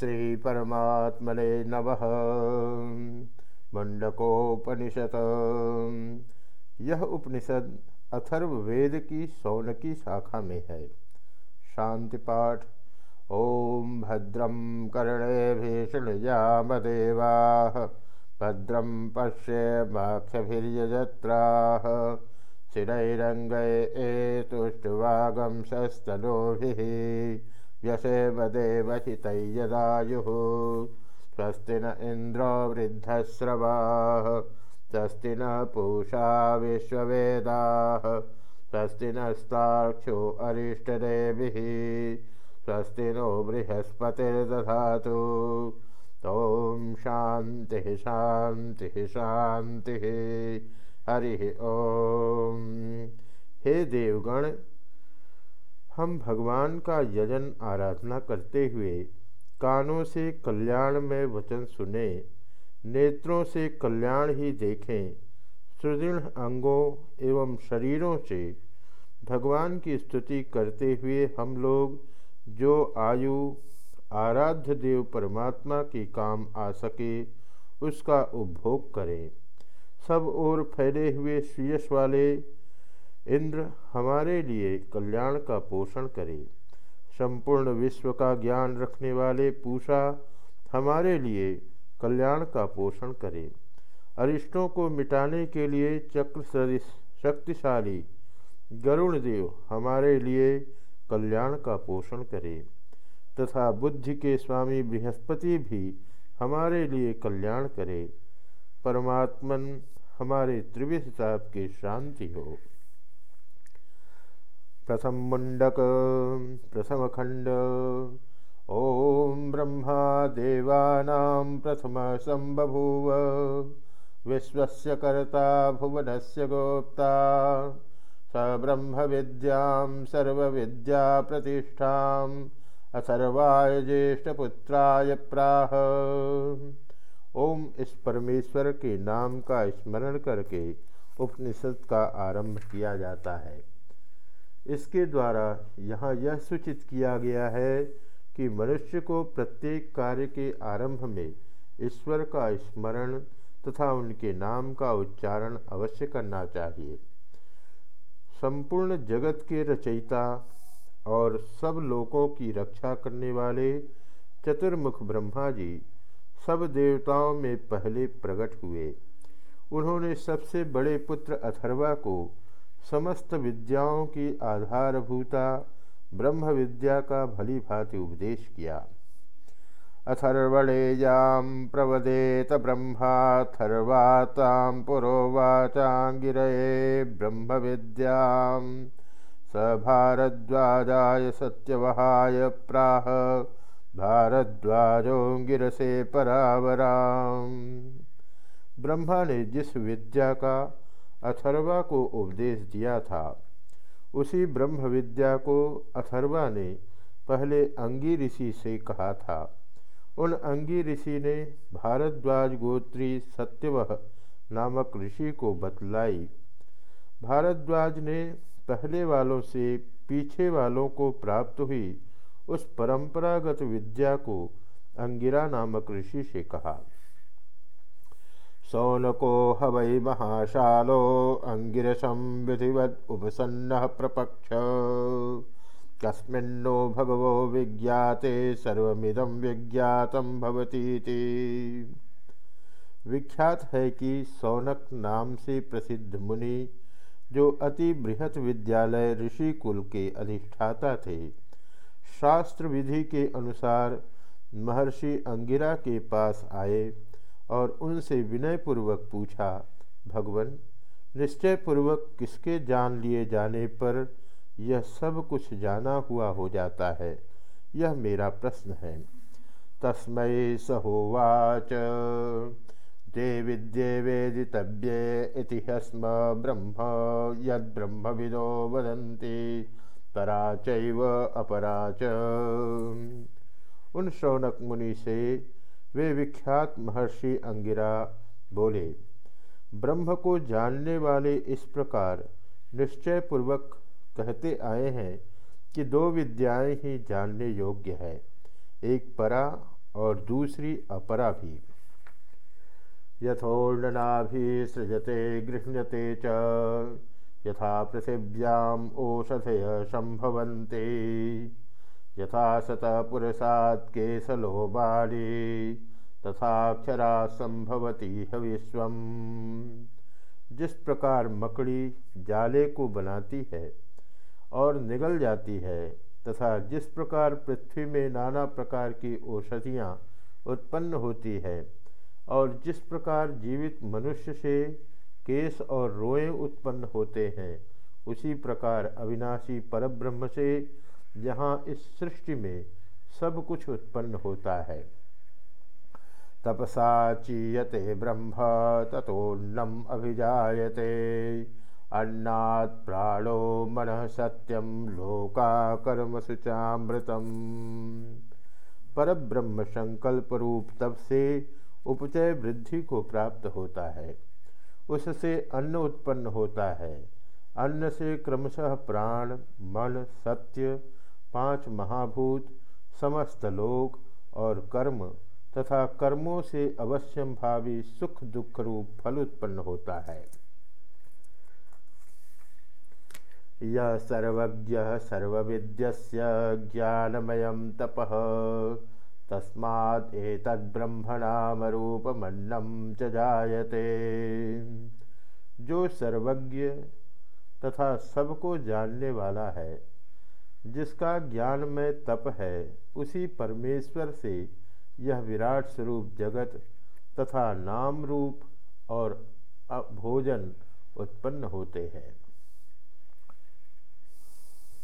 श्री परमात्मने नमः। मुंडकोपनिषद यह उपनिषद अथर्व वेद की सौनकी शाखा में है। शांति पाठ। ओम भद्रम कर्णे भीषणयामदेवा भद्रम पश्येमाक्षभिर्यजत्राः शिरैरङ्गये तुष्टुवागं सस्तनोभिः व्यसेमदेवहितैयदायुः स्वस्ति न इन्द्रो वृद्धश्रवाः, स्वस्ति न पूषा विश्ववेदाः, स्वस्ति नस्ताक्षो अरिष्टदेभिः स्वस्ति नो बृहस्पतिर्दधातु। ॐ शान्तिः शान्तिः शान्तिः। हरि ओम। हे देवगण हम भगवान का यजन आराधना करते हुए कानों से कल्याण में वचन सुने, नेत्रों से कल्याण ही देखें, सुदृढ़ अंगों एवं शरीरों से भगवान की स्तुति करते हुए हम लोग जो आयु आराध्य देव परमात्मा के काम आ सके, उसका उपभोग करें। सब ओर फैले हुए श्रेयस वाले इंद्र हमारे लिए कल्याण का पोषण करे। संपूर्ण विश्व का ज्ञान रखने वाले पूषा हमारे लिए कल्याण का पोषण करे। अरिष्टों को मिटाने के लिए चक्र सदृश शक्तिशाली गरुण देव हमारे लिए कल्याण का पोषण करे। तथा बुद्धि के स्वामी बृहस्पति भी हमारे लिए कल्याण करे। परमात्मन हमारे त्रिविध ताप की शांति हो। प्रथम मुंडक प्रथम खंड ओम ब्रह्मा देवानां प्रथम संबभूव विश्वस्य कर्ता गोप्ता। स ब्रह्म विद्यां सर्वविद्या प्रतिष्ठाम् अथर्वाय ज्येष्ठपुत्राय प्राह। ओम इस परमेश्वर के नाम का स्मरण करके उपनिषद का आरंभ किया जाता है। इसके द्वारा यहाँ यह सूचित किया गया है कि मनुष्य को प्रत्येक कार्य के आरंभ में ईश्वर का स्मरण तथा उनके नाम का उच्चारण अवश्य करना चाहिए। संपूर्ण जगत के रचयिता और सब लोगों की रक्षा करने वाले चतुर्मुख ब्रह्मा जी सब देवताओं में पहले प्रकट हुए। उन्होंने सबसे बड़े पुत्र अथर्वा को समस्त विद्याओं की आधारभूता ब्रह्म विद्या का भली भांति उपदेश किया। अथर्वणेयां प्रवदेत ब्रह्माथर्वातां पुरोवाचाङ्गिरये ब्रह्मविद्यां। स भारद्वाजाय सत्यवहाय प्राह भारद्वाजो गिरसे परावराम ब्रह्मा ने जिस विद्या का अथर्वा को उपदेश दिया था। उसी ब्रह्म विद्या को अथर्वा ने पहले अंगी ऋषि से कहा था। उन अंगी ऋषि ने भारद्वाज गोत्री सत्यवह नामक ऋषि को बतलाई। भारद्वाज ने पहले वालों से पीछे वालों को प्राप्त हुई उस परंपरागत विद्या को अंगिरा नामक ऋषि से कहा। सौनको हवै महाशालो अंगिरसम विधिवत उपसन्न प्रपक्ष। कस्मिन्नो भगवो विज्ञाते, सर्वमिदं विज्ञातम भवतीति। विख्यात है कि सौनक नाम से प्रसिद्ध मुनि, जो अति बृहत विद्यालय ऋषि कुल के अधिष्ठाता थे, शास्त्र विधि के अनुसार महर्षि अंगिरा के पास आए। और उनसे विनयपूर्वक पूछा, भगवान, निश्चयपूर्वक किसके जान लिए जाने पर यह सब कुछ जाना हुआ हो जाता है? यह मेरा प्रश्न है। तस्मय सहोवाच। विद्ये वेदितव्ये इति हस्म ब्रह्म यद्ब्रह्मविदो वदन्ति परा चैव अपरा च उन शौनक मुनि से वे विख्यात महर्षि अंगिरा बोले, ब्रह्म को जानने वाले इस प्रकार निश्चय पूर्वक कहते आए हैं कि दो विद्याएँ ही जानने योग्य है, एक परा और दूसरी अपरा भी। यथोर्णनाभिसृजते गृह्यते च। यथा पृथिव्याम ओषधय संभवन्ते। यथा सतपुरसात् केसलो बाली तथाक्षरा संभवती विश्व जिस प्रकार मकड़ी जाले को बनाती है और निगल जाती है, तथा जिस प्रकार पृथ्वी में नाना प्रकार की औषधियाँ उत्पन्न होती है, और जिस प्रकार जीवित मनुष्य से केस और रोए उत्पन्न होते हैं, उसी प्रकार अविनाशी परब्रह्म से जहाँ इस सृष्टि में सब कुछ उत्पन्न होता है। तपसा चीयते ब्रह्म तथोन्नम अभिजायते। अन्नात् प्राणो मन सत्यम लोका कर्म सुचामृतम। पर ब्रह्म संकल्प रूप तप से उपचय वृद्धि को प्राप्त होता है। उससे अन्न उत्पन्न होता है। अन्न से क्रमशः प्राण, मन, सत्य पाँच महाभूत, समस्त लोक और कर्म तथा कर्मों से अवश्यम भावी सुख दुख रूप फल उत्पन्न होता है। यह सर्वज्ञ सर्वविद्य ज्ञानमय तप, तस्मात् एतद्ब्रह्मणामरूपमन्नं च जायते। जो सर्वज्ञ तथा सबको जानने वाला है जिसका ज्ञान में तप है, उसी परमेश्वर से यह विराट स्वरूप जगत तथा नाम रूप और भोजन उत्पन्न होते हैं।